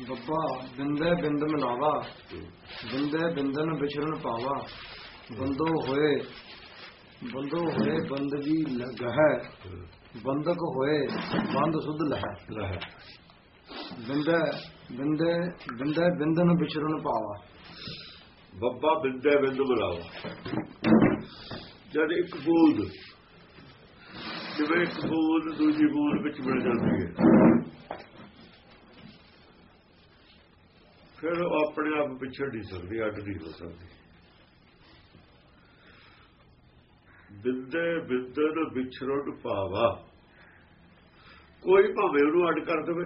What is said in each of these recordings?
ਬੱਬਾ ਬਿੰਦੇ ਬਿੰਦ ਮਿਲਾਵਾ ਬਿੰਦੇ ਬਿੰਦਨ ਵਿਚਰਨ ਪਾਵਾ। ਬੰਦੋ ਹੋਏ ਬੰਦੋ ਹੋਏ ਬੰਦਗੀ ਲਗਹਿ ਬੰਦਕ ਹੋਏ ਬੰਦ ਸੁਧ ਲਹੈ। ਲੈ ਬਿੰਦੇ ਬਿੰਦੇ ਬਿੰਦੇ ਬਿੰਦਨ ਵਿਚਰਨ ਪਾਵਾ। ਬੱਬਾ ਬਿੰਦੇ ਬਿੰਦ ਬੁਲਾਵਾ। ਜਦ ਇੱਕ ਬੂੰਦ ਜਿਵੇਂ ਇੱਕ ਬੂੰਦ ਦੂਜੀ ਬੂੰਦ ਵਿੱਚ ਮਿਲ ਜਾਂਦੀ ਹੈ। ਫਿਰ ਉਹ ਆਪਣੇ ਆਪ ਵਿਛੜ ਨਹੀਂ ਸਕਦੀ, ਅੱਡ ਨਹੀਂ ਹੋ ਸਕਦੀ। ਬਿੰਦੇ ਬਿੰਦਨ ਵਿਛੜਨ ਪਾਵਾ ਕੋਈ ਭਾਵੇਂ ਉਹਨੂੰ ਅੱਡ ਕਰ ਦੇਵੇ,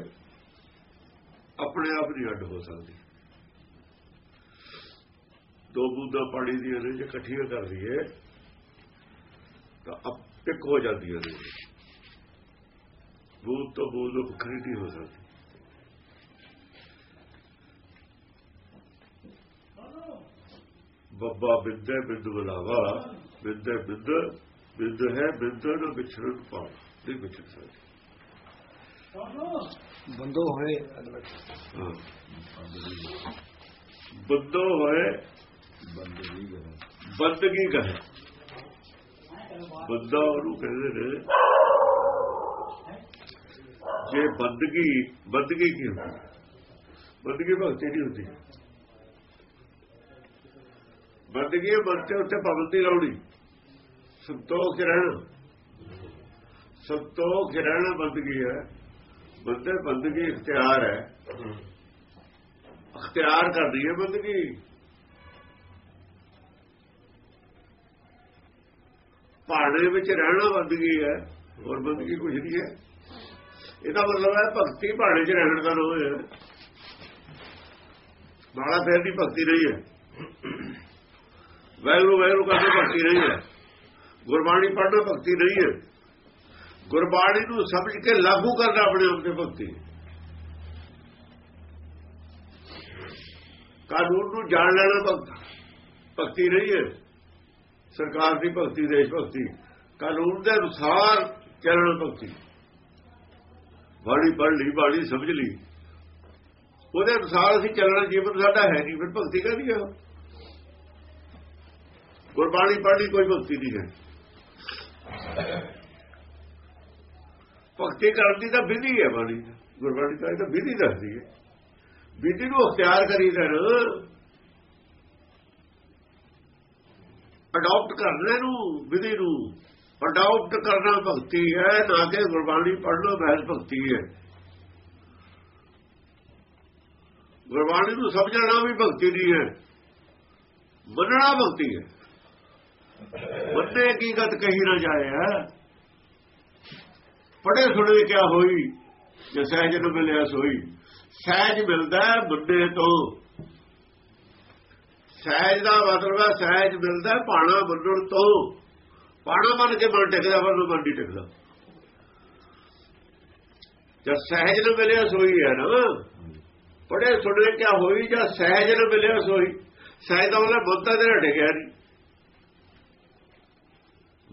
ਆਪਣੇ ਆਪ ਨਹੀਂ ਅੱਡ ਹੋ ਸਕਦੀ। ਦੋ ਬੂੰਦਾਂ ਪਾਣੀ ਦੀਆਂ ਨੇ ਜੇ ਇਕੱਠੀਆਂ ਕਰ ਲਈਏ, ਤਾਂ ਆਪ ਇੱਕ ਹੋ ਜਾਂਦੀਆਂ ਨੇ ਬੂੰਦ ਤੋਂ ਬੂੰਦ ਵੱਖਰੀ ਨਹੀਂ ਹੋ ਸਕਦੀ। ਬੱਬਾ ਬਿੰਦੇ ਬਿੰਦ ਬੁਲਾਵਾ ਬਿੰਦੇ ਬਿੰਦ ਬਿੰਦ ਹੈ ਬਿੰਦ ਨੂੰ ਵਿਛੜਨ ਪਾ ਨਹੀਂ ਵਿਛੜ ਸਕਦੀ। ਬੰਦੋ ਹੋਏ ਬੰਦੋ ਹੋਏ ਬੰਦਗੀ ਕਹੇ। ਬੰਦਾ ਉਹਨੂੰ ਕਹਿੰਦੇ ਨੇ ਜੇ ਬੰਦਗੀ ਬੰਦਗੀ ਕੀ ਹੁੰਦੀ? ਬੰਦਗੀ ਭਗਤੀ ਨਹੀਂ ਹੁੰਦੀ। ਬੰਦਗੀ ਹੈ ਮਨ ਤੇ ਉੱਤੇ ਪਾਬੰਦੀ ਲਾਉਣੀ ਸੰਤੋਖ 'ਚ ਰਹਿਣਾ। ਸੰਤੋਖ ਰਹਿਣਾ ਬੰਦਗੀ ਹੈ। ਬੰਦੇ ਬੰਦਗੀ ਇਖਤਿਆਰ ਹੈ। ਇਖਤਿਆਰ ਕਰਦੀ ਹੈ ਬੰਦਗੀ ਪਹਾੜੇ ਵਿੱਚ ਰਹਿਣਾ ਬੰਦਗੀ ਹੈ, ਹੋਰ ਬੰਦਗੀ ਕੁਝ ਨਹੀਂ ਹੈ। ਇਹਦਾ ਮਤਲਬ ਹੈ ਭਗਤੀ ਪਹਾੜੇ 'ਚ ਰਹਿਣ ਦਾ ਨਾਮ ਹੈ। ਬਾਲਾ ਫੇਰ ਦੀ ਭਗਤੀ ਨਹੀਂ ਹੈ। ਵੈਰੂ ਵੈਰੂ ਕਰਦੇ ਭਗਤੀ ਨਹੀਂ ਹੈ। ਗੁਰਬਾਣੀ ਪੜ੍ਹਨਾ ਭਗਤੀ ਨਹੀਂ ਹੈ। ਗੁਰਬਾਣੀ ਨੂੰ ਸਮਝ ਕੇ ਲਾਗੂ ਕਰਨਾ ਆਪਣੇ ਆਪ ਤੇ ਭਗਤੀ। ਕਾਨੂੰਨ ਨੂੰ ਜਾਣ ਲੈਣਾ ਭਗਤੀ ਨਹੀਂ ਹੈ। ਸਰਕਾਰ ਦੀ ਭਗਤੀ, ਦੇਸ਼ ਭਗਤੀ। ਕਾਨੂੰਨ ਦੇ ਅਨੁਸਾਰ ਚੱਲਣਾ ਭਗਤੀ। ਬਾਣੀ ਪੜ੍ਹ ਲਈ, ਬਾਣੀ ਸਮਝ ਲਈ। ਉਹਦੇ ਅਨੁਸਾਰ ਅਸੀਂ ਚੱਲਣਾ, ਜੀਵਨ ਸਾਡਾ ਹੈ ਨਹੀਂ, ਫਿਰ ਭਗਤੀ ਕਰਦੀ ਹੈ ਗੁਰਬਾਣੀ ਪੜ੍ਹਨੀ ਕੋਈ ਭਗਤੀ ਨਹੀਂ ਹੈ। ਭਗਤੀ ਕਰਨ ਦੀ ਤਾਂ ਵਿਧੀ ਹੈ ਬਾਣੀ ਗੁਰਬਾਣੀ ਤਾਂ ਇਹ ਤਾਂ ਵਿਧੀ ਦੱਸਦੀ ਹੈ। ਵਿਧੀ ਨੂੰ ਅਖਤਿਆਰ ਕਰੀ ਨਾ ਅਡਾਪਟ ਕਰਨੇ ਨੂੰ, ਵਿਧੀ ਨੂੰ। ਅਡਾਪਟ ਕਰਨਾ ਭਗਤੀ ਹੈ, ਨਾ ਕਿ ਗੁਰਬਾਣੀ ਪੜ੍ਹਨਾ ਮਹਿਜ਼ ਭਗਤੀ ਹੈ। ਗੁਰਬਾਣੀ ਨੂੰ ਸਮਝਣਾ ਵੀ ਭਗਤੀ ਨਹੀਂ ਹੈ। ਮੰਨਣਾ ਭਗਤੀ ਹੈ। ਬੰਦੇ ਕੀ ਗਤ ਕਹੀ ਨਾ ਜਾਏ ਪੜੇ ਸੁਣੇ ਕਿਆ ਹੋਈ? ਜੇ ਸਹਿਜ ਨੂੰ ਮਿਲਿਆ ਸੋਈ। ਸਹਿਜ ਮਿਲਦਾ ਬੰਦੇ ਤੋਂ। ਸਹਿਜ ਦਾ ਮਤਲਬ ਹੈ ਸਹਿਜ ਮਿਲਦਾ ਪਾਣਾ ਮੰਨਣ ਤੋਂ। ਪਾਣਾ ਮੰਨ ਕੇ ਮਨ ਟਿਕਦਾ, ਪਰ ਮਨ ਨਹੀਂ ਟਿਕਦਾ। ਜਦ ਸਹਿਜ ਨੂੰ ਮਿਲਿਆ ਸੋਈ ਹੈ ਨਾ ਪੜੇ ਸੁਣੇ ਕਿਆ ਹੋਈ? ਜਾਂ ਸਹਿਜ ਨੂੰ ਮਿਲਿਆ ਸੋਈ। ਸਹਿਜ ਦਾ ਮਤਲਬ ਬੰਦਾ ਦੇ ਟਿਕਿਆ ਨਹੀਂ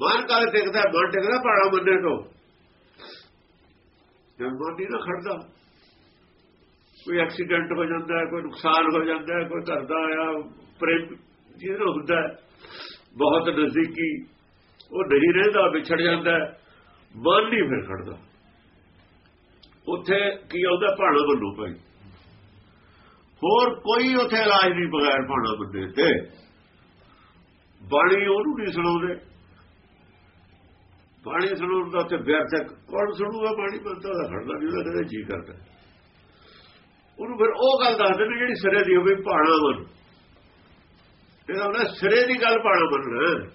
ਮਨ ਕਾਲ ਟਿਕਦਾ ਮਨ ਟਿਕਦਾ ਪਾਣਾ ਮੰਨੇ ਤੋਂ। ਜਦ ਮਨ ਨਹੀਂ ਨਾ ਖੜਦਾ। ਕੋਈ ਐਕਸੀਡੈਂਟ ਹੋ ਜਾਂਦਾ ਹੈ ਕੋਈ ਨੁਕਸਾਨ ਹੋ ਜਾਂਦਾ ਹੈ ਕੋਈ ਘਰ ਦਾ ਆਇਆ, ਪ੍ਰੇਮ ਜਿਹਨੂੰ ਹੁੰਦਾ ਬਹੁਤ ਨਜ਼ਦੀਕੀ, ਉਹ ਨਹੀਂ ਰਹਿੰਦਾ ਵਿਛੜ ਜਾਂਦਾ ਮਨ ਨਹੀਂ ਫਿਰ ਖੜਦਾ। ਉੱਥੇ ਕੀ ਆਉਂਦਾ, ਭਾਣਾ ਬੰਨੂ ਭਾਈ। ਹੋਰ ਕੋਈ ਉੱਥੇ ਇਲਾਜ ਨਹੀਂ ਬਗੈਰ ਭਾਣਾ ਬੰਦੇ ਤੇ। ਬਾਣੀ ਉਹਨੂੰ ਨਹੀਂ ਸੁਣਾਉਂਦੇ। ਬਾਣੀ ਸੁਣਾਉਣ ਦਾ ਤੇ ਵਿਅਰਥ ਹੈ ਕੌਣ ਸੁਣੂਗਾ ਬਾਣੀ ਬੰਦਾ ਦਾ ਖੜਦਾ ਨਹੀਂ ਉਹਦਾ ਕਦੇ ਜੀ ਕਰਦਾ। ਉਹਨੂੰ ਫਿਰ ਉਹ ਗੱਲ ਦੱਸਦੇ ਨੇ ਜਿਹੜੀ ਸਿਰੇ ਦੀ ਹੋਵੇ, ਭਾਣਾ ਮੰਨ। ਇਹਦਾ ਉਹਨੇ ਸਿਰੇ ਦੀ ਗੱਲ ਭਾਣਾ ਮੰਨਣਾ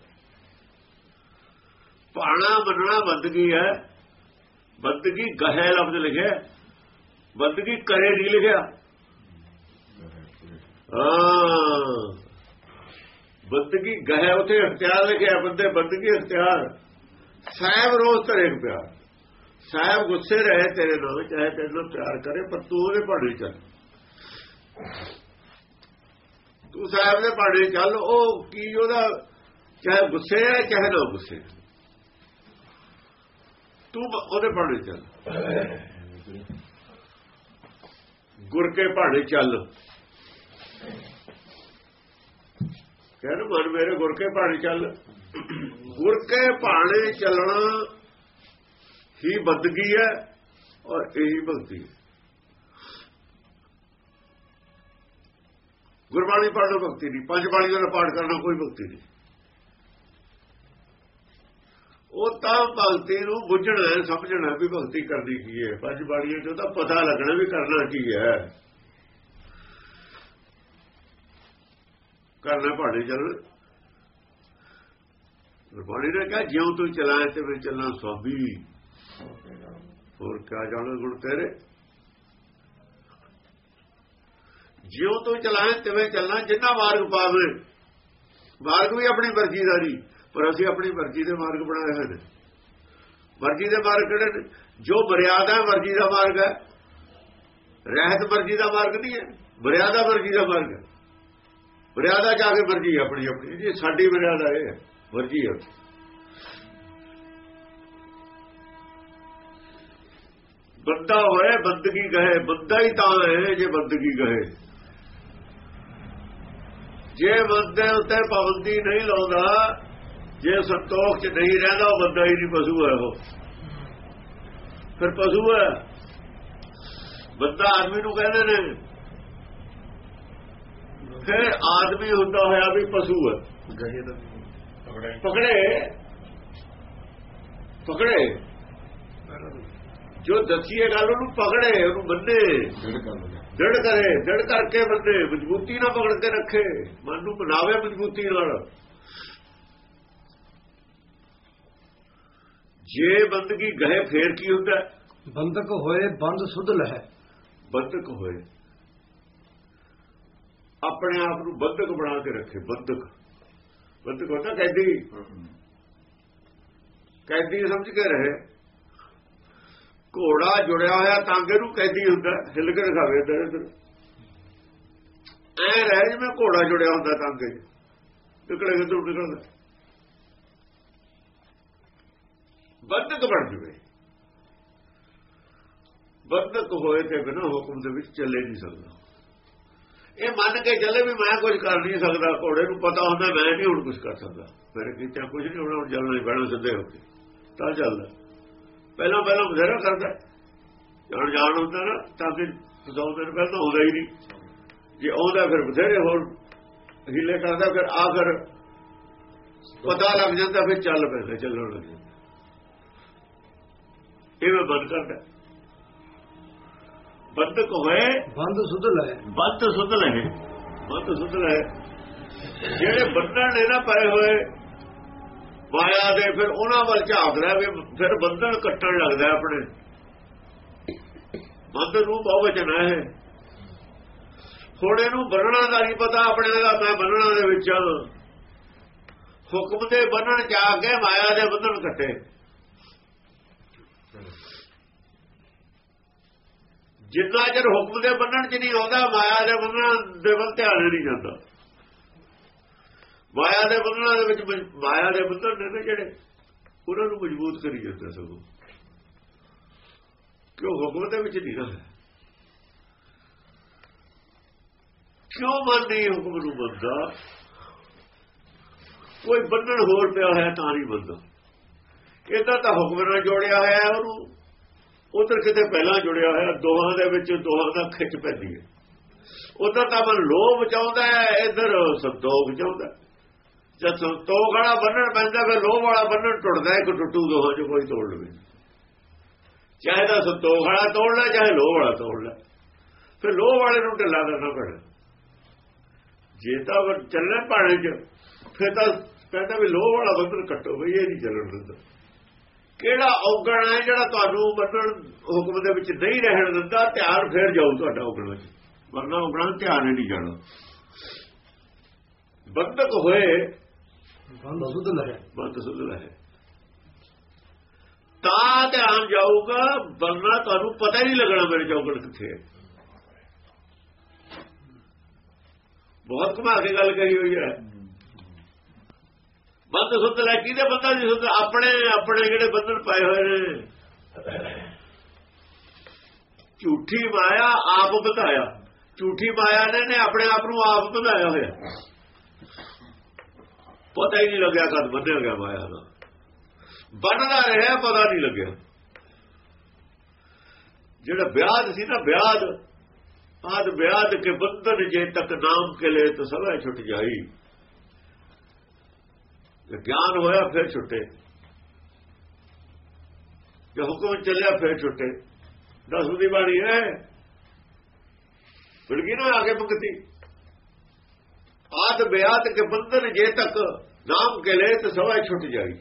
ਭਾਣਾ ਮੰਨਣਾ ਬੰਦਗੀ ਹੈ। ਬੰਦਗੀ ਗਹਿ ਲਫ਼ਜ਼ ਲਿਖਿਆ ਬੰਦਗੀ ਕਰੇ ਨਹੀਂ ਲਿਖਿਆ। ਹਾਂ। ਬੰਦਗੀ ਗਹਿ, ਉਥੇ ਅਖਤਿਆਰ ਲਿਖਿਆ, ਬੰਦੇ ਬੰਦਗੀ ਅਖਤਿਆਰ ਸਾਹਿਬ ਰੋਜ਼ ਤਰੇ ਪਿਆਰ। ਸਾਹਿਬ ਗੁੱਸੇ ਰਹੇ ਤੇਰੇ ਨਾਲ, ਚਾਹੇ ਤੇਰੇ ਪਿਆਰ ਕਰੇ, ਪਰ ਤੂੰ ਉਹਦੇ ਭਾੜੇ ਚੱਲ। ਤੂੰ ਸਾਹਿਬ ਦੇ ਭਾੜੇ ਚੱਲ, ਉਹ ਕੀ ਉਹਦਾ ਚਾਹੇ ਗੁੱਸੇ ਹੈ ਚਾਹੇ ਨਾ ਗੁੱਸੇ ਤੂੰ ਉਹਦੇ ਭਾੜੇ ਚੱਲ। ਗੁਰ ਕੇ ਭਾਣੇ ਚੱਲ। ਕਹਿੰਦਾ ਮਨ ਮੇਰੇ ਗੁਰ ਕੇ ਭਾਣੇ ਚੱਲ। ਗੁਰ ਕੇ ਭਾਣੇ ਚੱਲਣਾ ਹੀ ਬੰਦਗੀ ਹੈ ਔਰ ਇਹੀ ਭਗਤੀ ਹੈ। ਗੁਰਬਾਣੀ ਪੜ੍ਹਨਾ ਭਗਤੀ ਨਹੀਂ। ਪੰਜ ਬਾਣੀਆਂ ਦਾ ਪਾਠ ਕਰਨਾ ਕੋਈ ਭਗਤੀ ਨਹੀਂ। ਉਹ ਤਾਂ ਭਗਤੀ ਨੂੰ ਬੁੱਝਣਾ ਸਮਝਣਾ ਵੀ ਭਗਤੀ ਕਰਨੀ ਕੀ ਹੈ। ਪੰਜ ਬਾਣੀਆਂ ਚੋਂ ਤਾਂ ਪਤਾ ਲੱਗਣਾ ਵੀ ਕਰਨਾ ਕੀ ਹੈ। ਕਰਨਾ ਭਾਣੇ ਚੱਲ ਗੁਰਬਾਣੀ ਨੇ ਕਿਹਾ, ਜਿਉਂ ਤੂੰ ਚਲਾਏ ਤੇ ਮੈਂ ਚੱਲਣਾ ਸਵਾਬੀ ਹੋਰ ਕਿਆ ਜਾਣੇ ਗੁਣ ਤੇਰੇ। ਜਿਉਂ ਤੂੰ ਚਲਾਏ ਤਿਵੇਂ ਚੱਲਣਾ, ਜਿੰਨਾ ਮਾਰਗ ਪਾਵੇ। ਮਾਰਗ ਵੀ ਆਪਣੀ ਮਰਜ਼ੀ ਦਾ ਨਹੀਂ ਪਰ ਅਸੀਂ ਆਪਣੀ ਮਰਜ਼ੀ ਦੇ ਮਾਰਗ ਬਣਾਏ ਹੋਏ ਨੇ। ਮਰਜ਼ੀ ਦੇ ਮਾਰਗ ਕਿਹੜੇ ਨੇ? ਜੋ ਮਰਿਆਦਾ ਮਰਜ਼ੀ ਦਾ ਮਾਰਗ ਹੈ। ਰਹਿਤ ਮਰਜ਼ੀ ਦਾ ਮਾਰਗ ਨਹੀਂ ਹੈ, ਮਰਿਆਦਾ ਮਰਜ਼ੀ ਦਾ ਮਾਰਗ ਹੈ। ਮਰਿਆਦਾ ਜਾ ਕੇ ਮਰਜ਼ੀ ਆਪਣੀ ਆਪਣੀ ਜੀ ਸਾਡੀ ਮਰਿਆਦਾ ਇਹ ਹੈ। ਵਰਜੀ ਹੈ। ਬੰਦਾ ਹੋਏ, ਬੰਦਗੀ ਕਹੇ, ਬੰਦਾ ਹੀ ਤਾਂ ਹੈ ਜੇ ਬੰਦਗੀ ਕਹੇ। ਜੇ ਬੰਦੇ ਉੱਤੇ ਪਾਬੰਦੀ ਨਹੀਂ ਲਾਉਂਦਾ, ਜੇ ਸੰਤੋਖ ਚ ਨਹੀਂ ਰਹਿੰਦਾ, ਉਹ ਬੰਦਾ ਹੀ ਨਹੀਂ ਪਸ਼ੂ ਹੈ ਉਹ। ਫਿਰ ਪਸ਼ੂ ਹੈ। ਬੰਦਾ ਆਦਮੀ ਨੂੰ ਕਹਿੰਦੇ ਨੇ, ਫਿਰ ਆਦਮੀ ਹੁੰਦਾ ਹੋਇਆ ਵੀ ਪਸ਼ੂ ਹੈ। ਗਹੇ ਦਾ ਪਕੜੇ। ਪਕੜੇ। ਜੋ ਦਸੀਏ ਗੱਲ ਉਹਨੂੰ ਪਕੜੇ ਉਹਨੂੰ ਬੰਨੇ ਜਿਹੜੇ ਕਰ ਦੜ ਕਰਕੇ ਬੰਦੇ। ਮਜ਼ਬੂਤੀ ਨਾਲ ਪਕੜ ਕੇ ਰੱਖੇ। ਮਨ ਨੂੰ ਬਣਾਵੇ ਮਜ਼ਬੂਤੀ ਨਾਲ। ਜੇ ਬੰਦਗੀ ਗਏ ਫੇਰ ਕੀ ਹੁੰਦਾ? ਬੰਦਕ ਹੋਏ ਬੰਦ ਸੁਧ ਲਹਿ। ਬੰਦਕ ਹੋਏ। ਆਪਣੇ ਆਪ ਨੂੰ ਬੰਦਕ ਬਣਾ ਕੇ ਰੱਖੇ ਬੰਦਕ। ਬੰਦਕ ਹੁੰਦਾ ਕੈਦੀ। ਕੈਦੀ ਸਮਝ ਕੇ ਰਹੇ। ਘੋੜਾ ਜੁੜਿਆ ਹੋਇਆ ਤਾਂਗੇ ਨੂੰ ਕੈਦੀ ਹੁੰਦਾ, ਹਿੱਲ ਕੇ ਦਿਖਾਵੇ ਇੱਧਰ ਇੱਧਰ। ਐ ਰਹਿ ਜਿਵੇਂ ਘੋੜਾ ਜੁੜਿਆ ਹੁੰਦਾ ਤਾਂਗੇ 'ਚ। ਨਿਕਲੇ ਕਿੱਧਰ ਨਿਕਲਦਾ। ਬੰਦਕ ਬਣ ਜਵੇ। ਬੰਦਕ ਹੋਏ ਤੇ ਬਿਨਾਂ ਹੁਕਮ ਦੇ ਵਿੱਚ ਚੱਲੇ ਨਹੀਂ ਸਕਦਾ। ਇਹ ਮੰਨ ਕੇ ਚੱਲੇ ਵੀ ਮੈਂ ਕੁਝ ਕਰ ਨਹੀਂ ਸਕਦਾ, ਘੋੜੇ ਨੂੰ ਪਤਾ ਹੁੰਦਾ, ਮੈਂ ਨਹੀਂ ਹੁਣ ਕੁਝ ਕਰ ਸਕਦਾ। ਮੇਰੇ ਕੀਤਾ ਕੁਝ ਨਹੀਂ ਹੋਣਾ ਹੁਣ ਚੱਲਣਾ ਹੀ ਪੈਣਾ ਸਿੱਧੇ ਹੋ ਕੇ। ਤਾਂ ਚੱਲਦਾ। ਪਹਿਲਾਂ ਪਹਿਲਾਂ ਬਥੇਰਾ ਕਰਦਾ। ਜਦ ਜਾਣ ਹੁੰਦਾ ਨਾ, ਤਾਂ ਫਿਰ ਦੋ ਦਿਨ ਪਹਿਲਾਂ ਤਾਂ ਹੁੰਦਾ ਹੀ ਨਹੀਂ। ਜੇ ਆਉਂਦਾ ਫਿਰ ਬਥੇਰੇ ਹੋਰ ਹਿੱਲੇ ਕਰਦਾ, ਫਿਰ ਆਖਰ ਪਤਾ ਲੱਗ ਜਾਂਦਾ, ਫਿਰ ਚੱਲ ਪੈਂਦਾ, ਚੱਲਣ ਲੱਗ ਜਾਂਦਾ। ਇਹ ਮੈਂ ਬੰਦ ਕਰਦਾ। ਬੰਦਕ ਹੋਏ ਬੰਦ ਸੁਧ ਲਹਿ ਬੰਦ ਸੁਧ ਲਏ ਬੰਦ ਸੁਧ ਲਏ ਜਿਹੜੇ ਬੰਧਨ ਨੇ ਨਾ ਪਏ ਹੋਏ ਮਾਇਆ ਦੇ ਫਿਰ ਉਹਨਾਂ ਵੱਲ ਝਾਕਦਾ ਵੀ ਫਿਰ ਬੰਧਨ ਕੱਟਣ ਲੱਗਦਾ ਆਪਣੇ। ਬੰਧਨ ਨੂੰ ਬਹੁ ਵਚਨ ਹੈ ਹੁਣ ਇਹਨੂੰ ਬੰਨਣਾ ਦਾ ਨਹੀਂ ਪਤਾ ਆਪਣੇ ਦਾ ਮੈਂ ਬੰਨਣਾ ਦੇ ਵਿੱਚ। ਹੁਕਮ ਦੇ ਬੰਨਣ ਜਾ ਕੇ ਮਾਇਆ ਦੇ ਬੰਧਨ ਕੱਟੇ। ਜਿੰਨਾ ਚਿਰ ਹੁਕਮ ਦੇ ਬੰਨਣ ਚ ਨਹੀਂ ਆਉਂਦਾ, ਮਾਇਆ ਦੇ ਬੰਨਣ ਦੇ ਵੱਲ ਧਿਆਨ ਨਹੀਂ ਜਾਂਦਾ। ਮਾਇਆ ਦੇ ਬੰਨਣਾਂ ਦੇ ਵਿੱਚ ਮਾਇਆ ਦੇ ਬੰਧਨ ਨੇ ਨਾ ਜਿਹੜੇ, ਉਹਨਾਂ ਨੂੰ ਮਜ਼ਬੂਤ ਕਰੀ ਜਾਂਦਾ ਸਗੋਂ। ਕਿਉਂ ਹੁਕਮ ਦੇ ਵਿੱਚ ਨਹੀਂ ਨਾ ਕਿਉਂ ਮਨ ਨਹੀਂ ਹੁਕਮ ਨੂੰ ਮੰਨਦਾ? ਕੋਈ ਬੰਧਨ ਹੋਰ ਪਿਆ ਹੋਇਆ ਤਾਂ ਨਹੀਂ ਬੰਦਾ ਇਹਦਾ ਤਾਂ ਹੁਕਮ ਨਾਲ ਜੋੜਿਆ ਹੋਇਆ ਉਹਨੂੰ ਉਧਰ ਕਿਤੇ ਪਹਿਲਾਂ ਜੁੜਿਆ ਹੋਇਆ, ਦੋਹਾਂ ਦੇ ਵਿੱਚ ਦੋਹਾਂ ਦਾ ਖਿੱਚ ਪੈਂਦੀ ਹੈ। ਉਧਰ ਤਾਂ ਮਨ ਲੋਭ ਚਾਹੁੰਦਾ ਹੈ, ਇਧਰ ਸੰਤੋਖ ਚਾਹੁੰਦਾ ਹੈ। ਜਦ ਸੰਤੋਖ ਵਾਲਾ ਬੰਨਣ ਪੈਂਦਾ, ਫਿਰ ਲੋਭ ਵਾਲਾ ਬੰਨਣ ਟੁੱਟਦਾ ਇੱਕ ਟੁੱਟੂ ਦੋਹਾਂ ਚ ਕੋਈ ਤੋੜ ਲਵੇ। ਚਾਹੇ ਤਾਂ ਸੰਤੋਖ ਵਾਲਾ ਤੋੜ ਲੈ, ਚਾਹੇ ਲੋਭ ਵਾਲਾ ਤੋੜ ਲੈ। ਫਿਰ ਲੋਭ ਵਾਲੇ ਨੂੰ ਢਿੱਲਾ ਕਰਨਾ ਪੈਣਾ। ਜੇ ਤਾਂ ਉਹ ਚੱਲਣਾ ਪਾਣੇ ਚ, ਫਿਰ ਤਾਂ ਕਹਿੰਦਾ ਵੀ ਲੋਭ ਵਾਲਾ ਬੰਧਨ ਕੱਟੋ ਵੀ ਇਹ ਨਹੀਂ ਚੱਲਣ ਦਿੰਦਾ। ਕਿਹੜਾ ਔਗਣ ਹੈ ਜਿਹੜਾ ਤੁਹਾਨੂੰ ਬੰਨਣ ਹੁਕਮ ਦੇ ਵਿੱਚ ਨਹੀਂ ਰਹਿਣ ਦਿੰਦਾ ਧਿਆਨ ਫੇਰ ਜਾਊ ਤੁਹਾਡਾ ਔਗਣ ਵਿੱਚ। ਵਰਨਾ ਔਗਣ ਧਿਆਨ ਹੀ ਨਹੀਂ ਜਾਣਾ। ਬੰਦਕ ਹੋਏ ਬੰਦ ਸੁਧ ਲਹਿ ਬੰਦ ਸੁਧਲਾ ਹੈ ਤਾਂ ਧਿਆਨ ਜਾਊਗਾ ਵਰਨਾ ਤੁਹਾਨੂੰ ਪਤਾ ਹੀ ਨਹੀਂ ਲੱਗਣਾ ਮੇਰੇ ਚੌਗਣ ਕਿੱਥੇ ਹੈ। ਬਹੁਤ ਘੁਮਾ ਕੇ ਗੱਲ ਕਹੀ ਹੋਈ ਹੈ। ਬੰਦ ਸੁੱਧ ਲੈ ਕਿਹਦੇ ਬੰਦਾ ਦੀ ਸੁੱਧ ਆਪਣੇ ਆਪਣੇ ਜਿਹੜੇ ਬੰਧਨ ਪਾਏ ਹੋਏ ਨੇ। ਝੂਠੀ ਮਾਇਆ ਆਪ ਵਧਾਇਆ। ਝੂਠੀ ਮਾਇਆ ਨੇ ਨੇ ਆਪਣੇ ਆਪ ਨੂੰ ਆਪ ਵਧਾਇਆ ਹੋਇਆ। ਪਤਾ ਹੀ ਨਹੀਂ ਲੱਗਿਆ ਕਦ ਬੰਨਿਆ ਗਿਆ ਮਾਇਆ ਦਾ। ਬੰਨਦਾ ਰਿਹਾ, ਪਤਾ ਨਹੀਂ ਲੱਗਿਆ। ਜਿਹੜਾ ਵਿਆਦ ਸੀ ਨਾ ਵਿਆਦ ਆਦ ਵਿਆਦ ਕੇ ਬੰਧਨ ਜੇ ਤੱਕ ਨਾਮ ਕੇ ਲੈ ਤਾਂ ਸਭੇ ਛੁੱਟ ਜਾਈ। ਜੇ ਗਿਆਨ ਹੋਇਆ, ਫਿਰ ਛੁੱਟੇ। ਜੇ ਹੁਕਮ ਚੱਲਿਆ, ਫਿਰ ਛੁੱਟੇ। ਦਸੂ ਦੀ ਬਾਣੀ ਹੈ ਬਿਲਗੀ ਨਾ ਆਗੇ ਮੁਕਤੀ ਆਦ ਬਿਆਤ ਕੇ ਬੰਧਨ ਜੇ ਤੱਕ ਨਾਮ ਕੇ ਲੈ ਤਾਂ ਸਭੇ ਛੁੱਟ ਜਾਈ।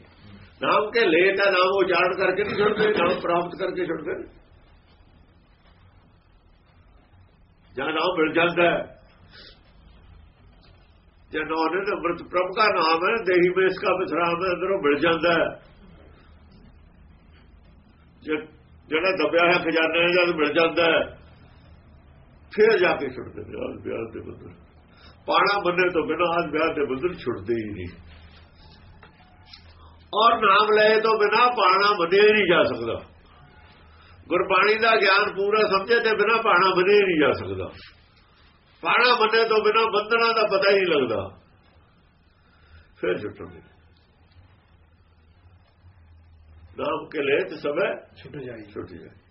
ਨਾਮ ਕੇ ਲੈ ਤਾਂ ਨਾਮ ਉਚਾਰਨ ਕਰਕੇ ਨਹੀਂ ਛੁੱਟਦੇ, ਨਾਮ ਪ੍ਰਾਪਤ ਕਰਕੇ ਛੁੱਟਦੇ। ਜਾਂ ਨਾਮ ਮਿਲ ਜਾਂਦਾ ਹੈ। ਜਦ ਉਹਨੇ ਅੰਮ੍ਰਿਤ ਪ੍ਰਭ ਦਾ ਨਾਮ ਹੈ, ਦੇਹੀ ਮੇ ਕਾ ਦਾ ਵਿਸਰਾਮ ਹੈ, ਅੰਦਰੋਂ ਮਿਲ ਜਾਂਦਾ ਹੈ। ਜਿਹੜਾ ਦੱਬਿਆ ਹੈ ਖਜ਼ਾਨਾ ਜਦ ਮਿਲ ਜਾਂਦਾ ਹੈ, ਫਿਰ ਜਾ ਕੇ ਛੁੱਟਦੇ ਨੇ ਆਜ ਵਿਆਹ ਦੇ ਬੰਦਰ ਪਾਣਾ ਬੰਨੇ ਤੋਂ ਬਿਨਾਂ ਆਜ ਵਿਆਹ ਦੇ ਬੰਦਰ ਛੁੱਟਦੇ ਹੀ ਨਹੀਂ। ਔਰ ਨਾਮ ਲਏ ਤੋਂ ਬਿਨਾਂ ਪਾਣਾ ਵਧੇ ਨਹੀਂ ਜਾ ਸਕਦਾ। ਗੁਰਬਾਣੀ ਦਾ ਗਿਆਨ ਪੂਰਾ ਸਮਝੇ ਤੇ ਬਿਨਾਂ ਪਾਣਾ ਵਧੇ ਨਹੀਂ ਜਾ ਸਕਦਾ। ਪਾਣਾ ਬੰਨੇ ਤੋਂ ਬਿਨਾਂ ਬੰਧਨਾਂ ਦਾ ਪਤਾ ਹੀ ਨਹੀਂ ਲੱਗਦਾ। ਫਿਰ ਛੁੱਟਣਗੇ ਨਾਮ ਕੇ ਲੈ ਤੇ ਸਭੇ ਛੁੱਟ ਜਾਈ। ਛੁੱਟ ਜਾਏ